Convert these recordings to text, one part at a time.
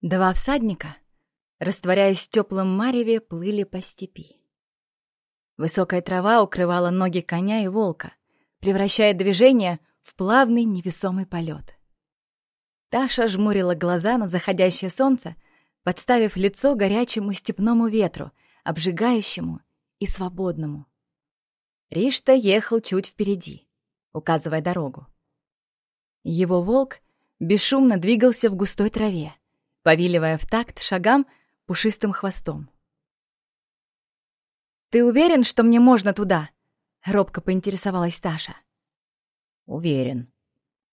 Два всадника, растворяясь в теплом мареве, плыли по степи. Высокая трава укрывала ноги коня и волка, превращая движение в плавный невесомый полет. Таша жмурила глаза на заходящее солнце, подставив лицо горячему степному ветру, обжигающему и свободному. Ришта ехал чуть впереди, указывая дорогу. Его волк бесшумно двигался в густой траве, повиливая в такт шагам пушистым хвостом. «Ты уверен, что мне можно туда?» — робко поинтересовалась Таша. «Уверен».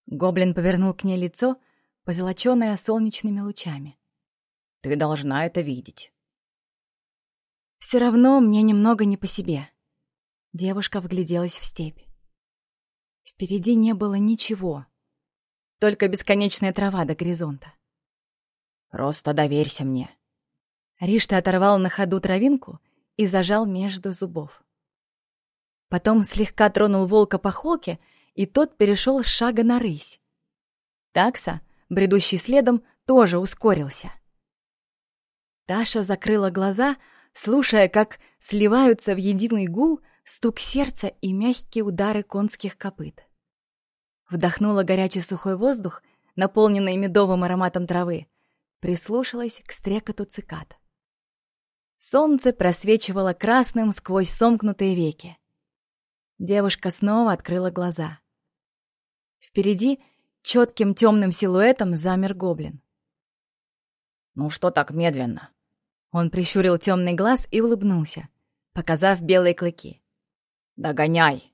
Гоблин повернул к ней лицо, позолоченное солнечными лучами. «Ты должна это видеть». Все равно мне немного не по себе. Девушка вгляделась в степь. Впереди не было ничего, только бесконечная трава до горизонта. «Просто доверься мне». Ришта оторвал на ходу травинку и зажал между зубов. Потом слегка тронул волка по холке, и тот перешел с шага на рысь. Такса, бредущий следом, тоже ускорился. Таша закрыла глаза, слушая, как сливаются в единый гул стук сердца и мягкие удары конских копыт. Вдохнула горячий сухой воздух, наполненный медовым ароматом травы, прислушалась к стрекоту цикад. Солнце просвечивало красным сквозь сомкнутые веки. Девушка снова открыла глаза. Впереди четким темным силуэтом замер гоблин. «Ну что так медленно?» Он прищурил темный глаз и улыбнулся, показав белые клыки. «Догоняй!»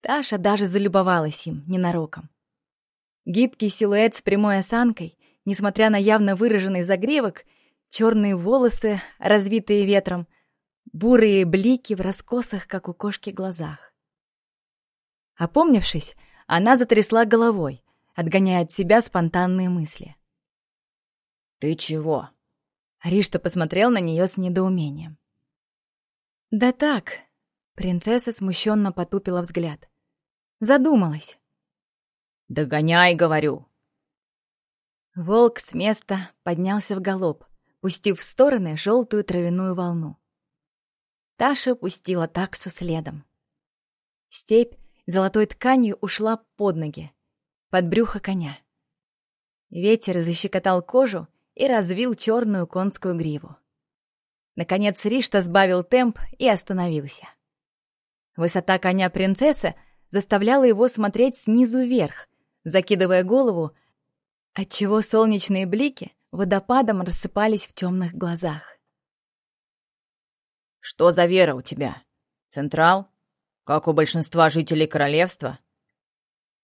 Таша даже залюбовалась им ненароком. Гибкий силуэт с прямой осанкой, несмотря на явно выраженный загревок, черные волосы, развитые ветром, бурые блики в раскосах, как у кошки, глазах. Опомнившись, она затрясла головой, отгоняя от себя спонтанные мысли. «Ты чего?» Ришта посмотрел на нее с недоумением. «Да так», — принцесса смущенно потупила взгляд. Задумалась. «Догоняй, говорю!» Волк с места поднялся в галоп, пустив в стороны желтую травяную волну. Таша пустила таксу следом. Степь золотой тканью ушла под ноги, под брюхо коня. Ветер защекотал кожу и развил черную конскую гриву. Наконец Ришта сбавил темп и остановился. Высота коня принцессы — заставляла его смотреть снизу вверх, закидывая голову, отчего солнечные блики водопадом рассыпались в темных глазах. «Что за вера у тебя? Централ? Как у большинства жителей королевства?»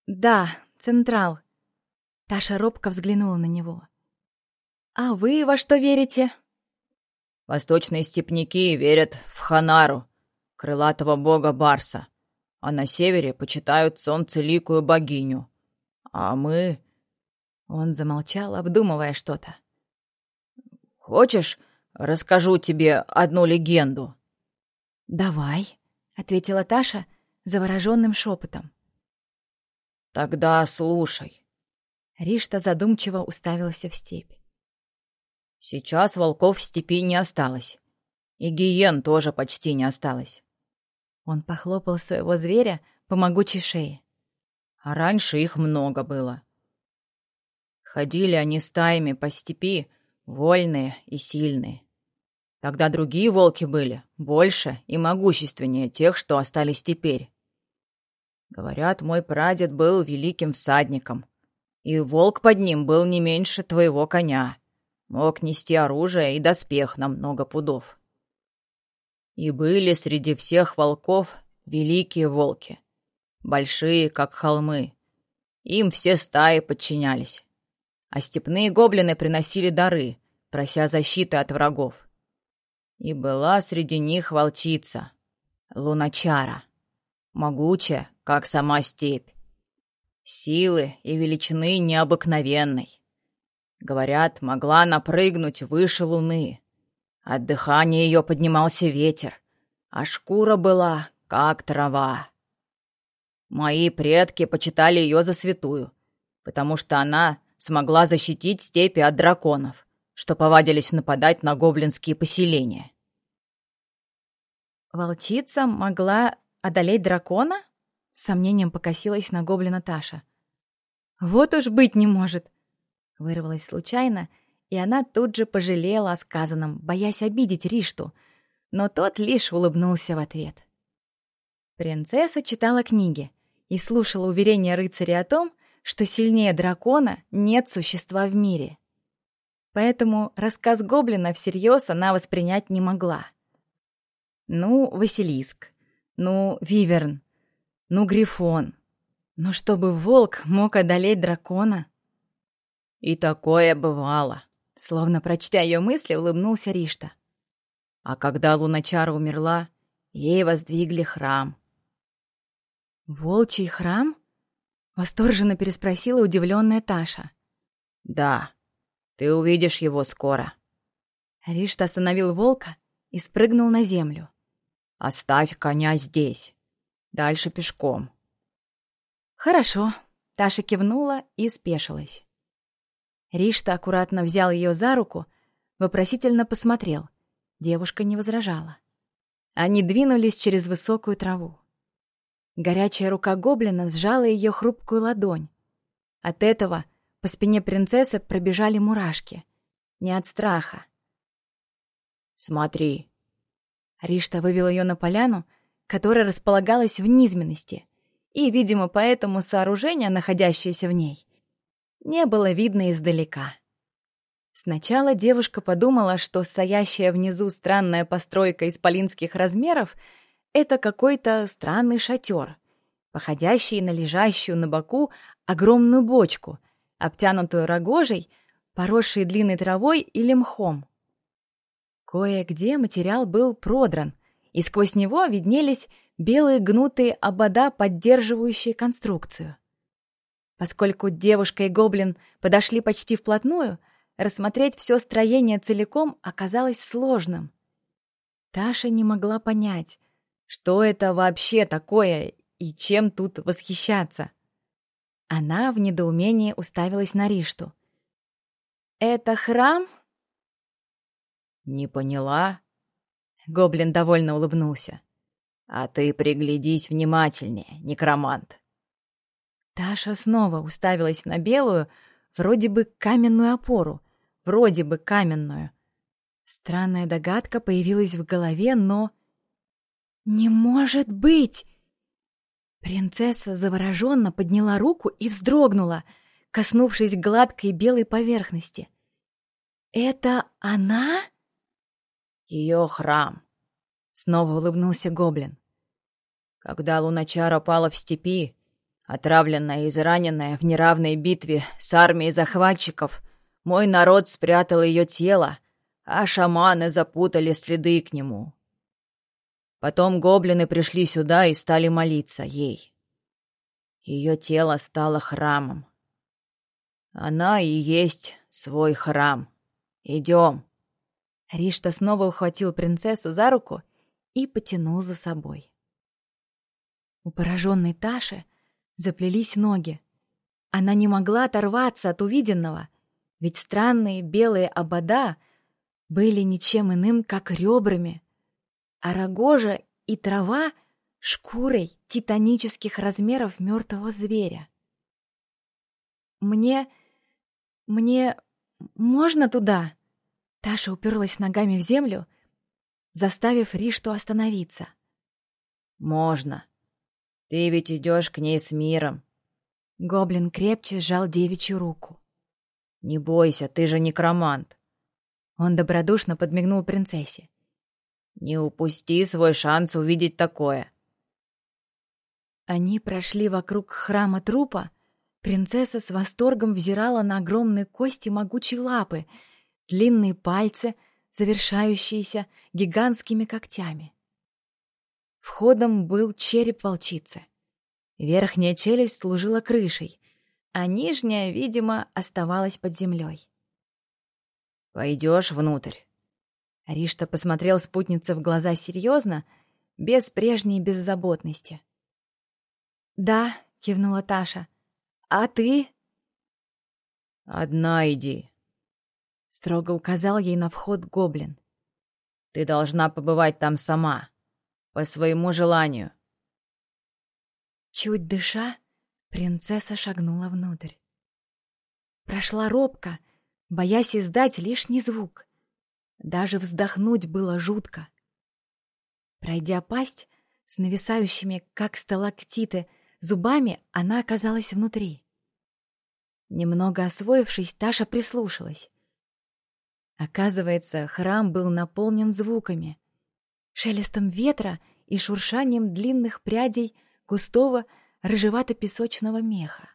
«Да, Централ». Таша робко взглянула на него. «А вы во что верите?» «Восточные степняки верят в Ханару, крылатого бога Барса а на севере почитают солнцеликую богиню. А мы...» Он замолчал, обдумывая что-то. «Хочешь, расскажу тебе одну легенду?» «Давай», — ответила Таша завороженным шепотом. «Тогда слушай». Ришта задумчиво уставился в степь. «Сейчас волков в степи не осталось. И гиен тоже почти не осталось. Он похлопал своего зверя по могучей шее. А раньше их много было. Ходили они стаями по степи, вольные и сильные. Тогда другие волки были, больше и могущественнее тех, что остались теперь. Говорят, мой прадед был великим всадником, и волк под ним был не меньше твоего коня. Мог нести оружие и доспех на много пудов. И были среди всех волков великие волки, большие, как холмы. Им все стаи подчинялись. А степные гоблины приносили дары, прося защиты от врагов. И была среди них волчица, луначара, могучая, как сама степь. Силы и величины необыкновенной. Говорят, могла напрыгнуть выше луны, от дыхания ее поднимался ветер, а шкура была, как трава. Мои предки почитали ее за святую, потому что она смогла защитить степи от драконов, что повадились нападать на гоблинские поселения. Волчица могла одолеть дракона? С сомнением покосилась на гоблина Таша. Вот уж быть не может. Вырвалась случайно, и она тут же пожалела о сказанном, боясь обидеть Ришту, но тот лишь улыбнулся в ответ. Принцесса читала книги и слушала уверения рыцаря о том, что сильнее дракона нет существа в мире. Поэтому рассказ гоблина всерьез она воспринять не могла. Ну, Василиск, ну, Виверн, ну, Грифон. Но чтобы волк мог одолеть дракона... И такое бывало. Словно прочтя ее мысли, улыбнулся Ришта. А когда Луначара умерла, ей воздвигли храм. «Волчий храм?» — восторженно переспросила удивленная Таша. «Да, ты увидишь его скоро». Ришта остановил волка и спрыгнул на землю. «Оставь коня здесь. Дальше пешком». «Хорошо», — Таша кивнула и спешилась. Ришта аккуратно взял ее за руку, вопросительно посмотрел. Девушка не возражала. Они двинулись через высокую траву. Горячая рука гоблина сжала ее хрупкую ладонь. От этого по спине принцессы пробежали мурашки. Не от страха. «Смотри!» Ришта вывел ее на поляну, которая располагалась в низменности, и, видимо, поэтому сооружение, находящееся в ней, не было видно издалека. Сначала девушка подумала, что стоящая внизу странная постройка исполинских размеров — это какой-то странный шатер, походящий на лежащую на боку огромную бочку, обтянутую рогожей, поросшей длинной травой или мхом. Кое-где материал был продран, и сквозь него виднелись белые гнутые обода, поддерживающие конструкцию. Поскольку девушка и гоблин подошли почти вплотную, рассмотреть все строение целиком оказалось сложным. Таша не могла понять, что это вообще такое и чем тут восхищаться. Она в недоумении уставилась на Ришту. «Это храм?» «Не поняла?» Гоблин довольно улыбнулся. «А ты приглядись внимательнее, некромант. Таша снова уставилась на белую, вроде бы каменную опору. Вроде бы каменную. Странная догадка появилась в голове, но... «Не может быть!» Принцесса завороженно подняла руку и вздрогнула, коснувшись гладкой белой поверхности. «Это она?» «Ее храм», — снова улыбнулся гоблин. «Когда Луначара пала в степи, Отравленная и израненная в неравной битве с армией захватчиков, мой народ спрятал ее тело, а шаманы запутали следы к нему. Потом гоблины пришли сюда и стали молиться ей. Ее тело стало храмом. Она и есть свой храм. Идем. Ришта снова ухватил принцессу за руку и потянул за собой. У пораженной Таши заплелись ноги. Она не могла оторваться от увиденного, ведь странные белые обода были ничем иным, как ребрами, а рогожа и трава — шкурой титанических размеров мертвого зверя. «Мне... мне... можно туда?» Таша уперлась ногами в землю, заставив Ришту остановиться. «Можно», ты ведь идешь к ней с миром. Гоблин крепче сжал девичью руку. Не бойся, ты же некромант. Он добродушно подмигнул принцессе. Не упусти свой шанс увидеть такое. Они прошли вокруг храма трупа. Принцесса с восторгом взирала на огромные кости могучей лапы, длинные пальцы, завершающиеся гигантскими когтями. Входом был череп волчицы. Верхняя челюсть служила крышей, а нижняя, видимо, оставалась под землей. «Пойдешь внутрь?» Ришта посмотрел спутнице в глаза серьезно, без прежней беззаботности. «Да», — кивнула Таша. «А ты?» «Одна иди», — строго указал ей на вход гоблин. «Ты должна побывать там сама, по своему желанию». Чуть дыша, принцесса шагнула внутрь. Прошла робко, боясь издать лишний звук. Даже вздохнуть было жутко. Пройдя пасть с нависающими, как сталактиты, зубами, она оказалась внутри. Немного освоившись, Таша прислушалась. Оказывается, храм был наполнен звуками, шелестом ветра и шуршанием длинных прядей густого рыжевато-песочного меха.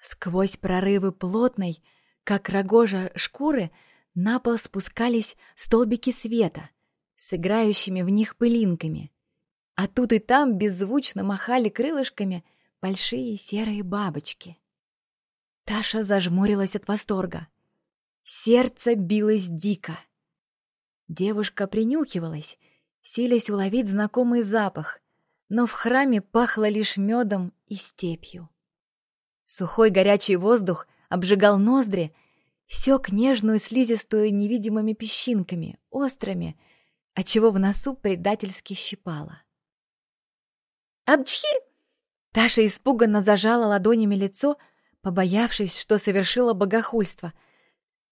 Сквозь прорывы плотной, как рогожа шкуры, на пол спускались столбики света с играющими в них пылинками, а тут и там беззвучно махали крылышками большие серые бабочки. Таша зажмурилась от восторга. Сердце билось дико. Девушка принюхивалась, силясь уловить знакомый запах, но в храме пахло лишь медом и степью. Сухой горячий воздух обжигал ноздри, сёк нежную слизистую невидимыми песчинками, острыми, отчего в носу предательски щипало. «Апчхи!» Таша испуганно зажала ладонями лицо, побоявшись, что совершила богохульство.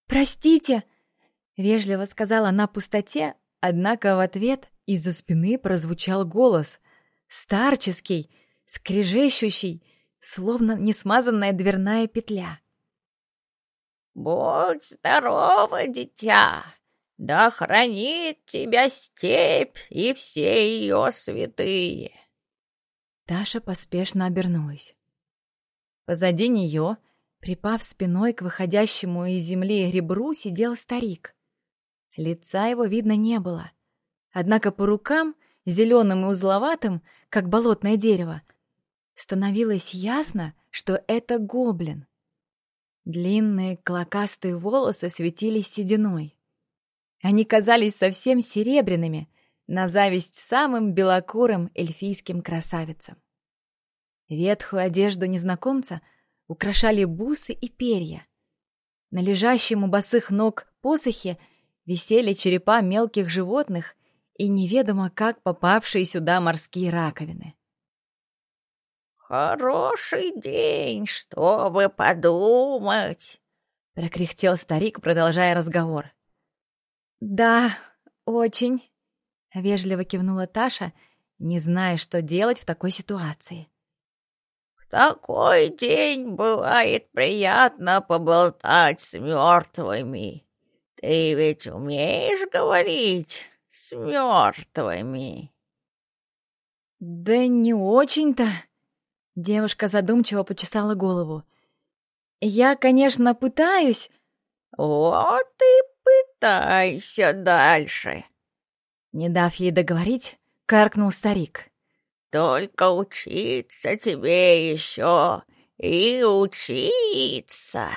«Простите!» — вежливо сказала она пустоте, однако в ответ из-за спины прозвучал голос, старческий, скрежещущий, словно несмазанная дверная петля. «Будь здорова, дитя! Да хранит тебя степь и все ее святые!» Таша поспешно обернулась. Позади нее, припав спиной к выходящему из земли ребру, сидел старик. Лица его видно не было. Однако по рукам, зеленым и узловатым, как болотное дерево, становилось ясно, что это гоблин. Длинные клокастые волосы светились сединой. Они казались совсем серебряными, на зависть самым белокурым эльфийским красавицам. Ветхую одежду незнакомца украшали бусы и перья. На лежащем у босых ног посохе висели черепа мелких животных и неведомо как попавшие сюда морские раковины. «Хороший день, чтобы подумать!» — прокряхтел старик, продолжая разговор. «Да, очень», — вежливо кивнула Таша, не зная, что делать в такой ситуации. «В такой день бывает приятно поболтать с мертвыми. Ты ведь умеешь говорить с мертвыми?» «Да не очень-то», — девушка задумчиво почесала голову. «Я, конечно, пытаюсь...» «Вот и пытайся дальше», не дав ей договорить, каркнул старик. «Только учиться тебе еще и учиться!»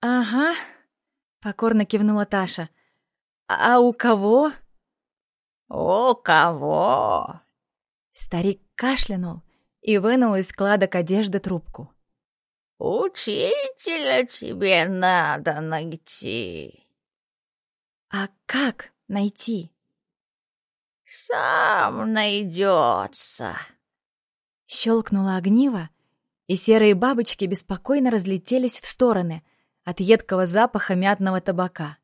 «Ага», — покорно кивнула Таша. «А у кого?» «У кого?» Старик кашлянул и вынул из складок одежды трубку. «Учителя тебе надо найти». «А как?» найти? «Сам найдется!» Щелкнуло огниво, и серые бабочки беспокойно разлетелись в стороны от едкого запаха мятного табака.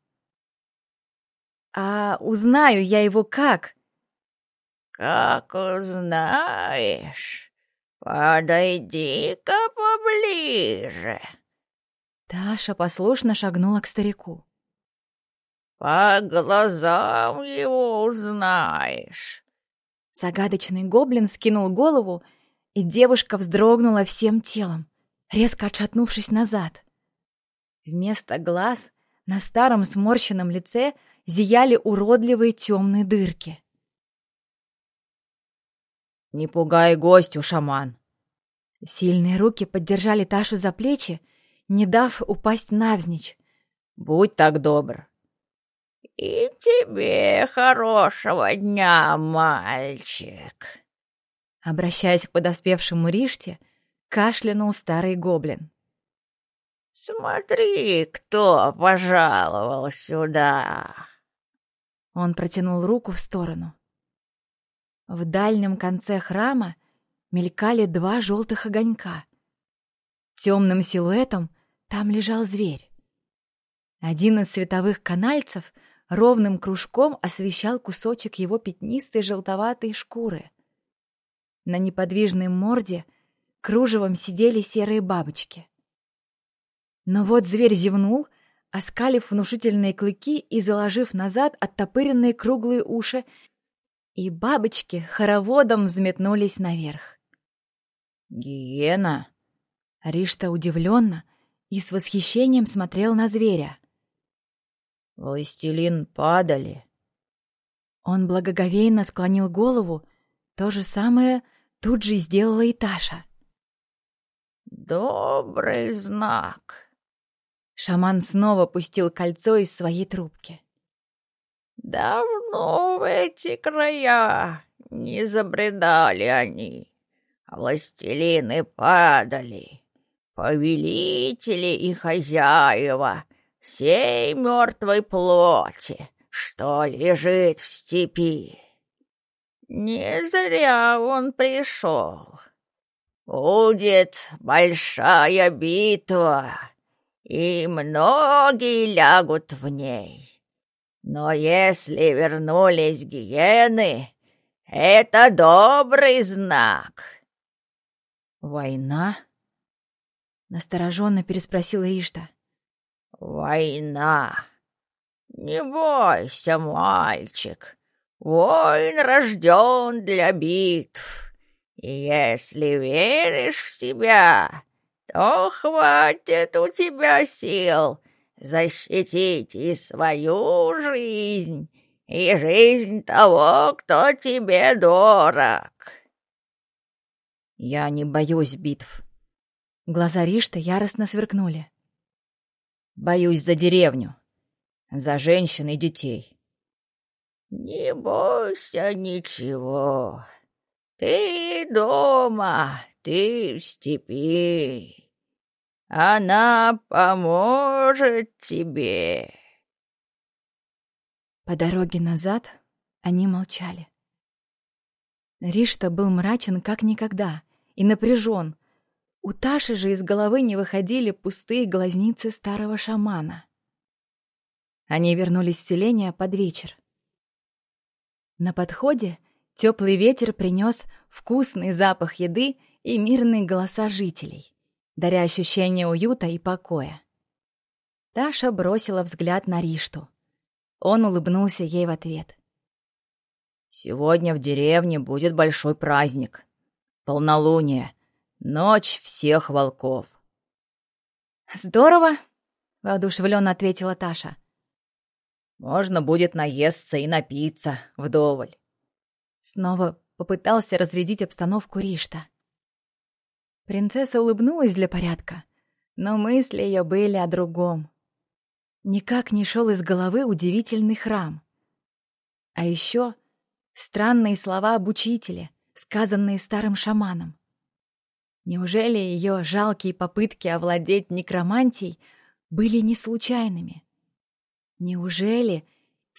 «А узнаю я его как?» «Как узнаешь? Подойди-ка поближе!» Таша послушно шагнула к старику. По глазам его узнаешь. Загадочный гоблин скинул голову, и девушка вздрогнула всем телом, резко отшатнувшись назад. Вместо глаз на старом сморщенном лице зияли уродливые темные дырки. «Не пугай гостю, шаман!» Сильные руки поддержали Ташу за плечи, не дав упасть навзничь. «Будь так добр, «И тебе хорошего дня, мальчик!» Обращаясь к подоспевшему Риште, кашлянул старый гоблин. Смотри, кто пожаловал сюда!» Он протянул руку в сторону. В дальнем конце храма мелькали два желтых огонька. Темным силуэтом там лежал зверь. Один из световых канальцев ровным кружком освещал кусочек его пятнистой желтоватой шкуры. На неподвижной морде кружевом сидели серые бабочки. Но вот зверь зевнул, оскалив внушительные клыки и заложив назад оттопыренные круглые уши, и бабочки хороводом взметнулись наверх. «Гиена?» Ришта удивленно и с восхищением смотрел на зверя. «Властелин падали». Он благоговейно склонил голову, то же самое тут же сделала и Таша. «Добрый знак», Шаман снова пустил кольцо из своей трубки. «Давно в эти края не забредали они, властелины падали, повелители и хозяева всей мертвой плоти, что лежит в степи. Не зря он пришел. Будет большая битва» и многие лягут в ней. Но если вернулись гиены, это добрый знак. Война? Настороженно переспросил Ришта. Война. Не бойся, мальчик. Воин рожден для битв. И если веришь в себя, то хватит у тебя сил защитить и свою жизнь, и жизнь того, кто тебе дорог. Я не боюсь битв. Глаза Ришта яростно сверкнули. Боюсь за деревню, за женщин и детей. Не бойся ничего. Ты дома, ты в степи. Она поможет тебе. По дороге назад они молчали. Ришта был мрачен как никогда и напряжен. У Таши же из головы не выходили пустые глазницы старого шамана. Они вернулись в селение под вечер. На подходе теплый ветер принес вкусный запах еды и мирные голоса жителей, даря ощущение уюта и покоя. Таша бросила взгляд на Ришту. Он улыбнулся ей в ответ. «Сегодня в деревне будет большой праздник. Полнолуние. Ночь всех волков». «Здорово!» — воодушевленно ответила Таша. «Можно будет наесться и напиться вдоволь». Снова попытался разрядить обстановку Ришта. Принцесса улыбнулась для порядка, но мысли ее были о другом. Никак не шел из головы удивительный храм. А еще странные слова об учителе, сказанные старым шаманом. Неужели ее жалкие попытки овладеть некромантией были не случайными? Неужели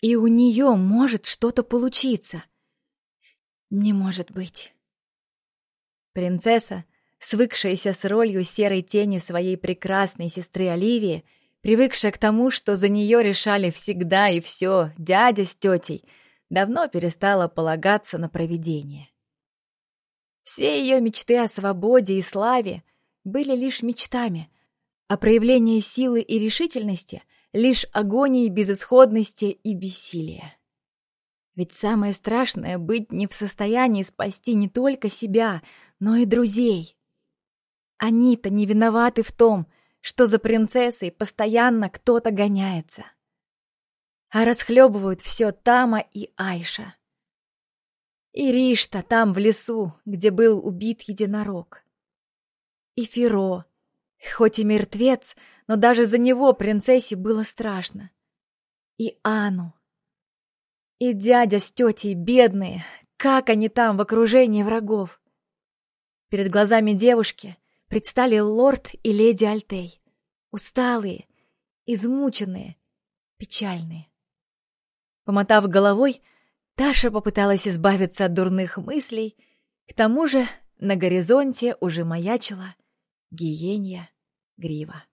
и у нее может что-то получиться? Не может быть. Принцесса свыкшаяся с ролью серой тени своей прекрасной сестры Оливии, привыкшая к тому, что за нее решали всегда и все дядя с тетей, давно перестала полагаться на провидение. Все ее мечты о свободе и славе были лишь мечтами, а проявление силы и решительности — лишь агонии безысходности и бессилия. Ведь самое страшное — быть не в состоянии спасти не только себя, но и друзей. Они-то не виноваты в том, что за принцессой постоянно кто-то гоняется. А расхлебывают все Тама и Айша. И Ришта там, в лесу, где был убит единорог. И Феро, хоть и мертвец, но даже за него принцессе было страшно. И Ану. И дядя с тетей бедные, как они там в окружении врагов. Перед глазами девушки — предстали лорд и леди Альтей. усталые, измученные, печальные. Помотав головой, Таша попыталась избавиться от дурных мыслей, к тому же на горизонте уже маячила гиенья грива.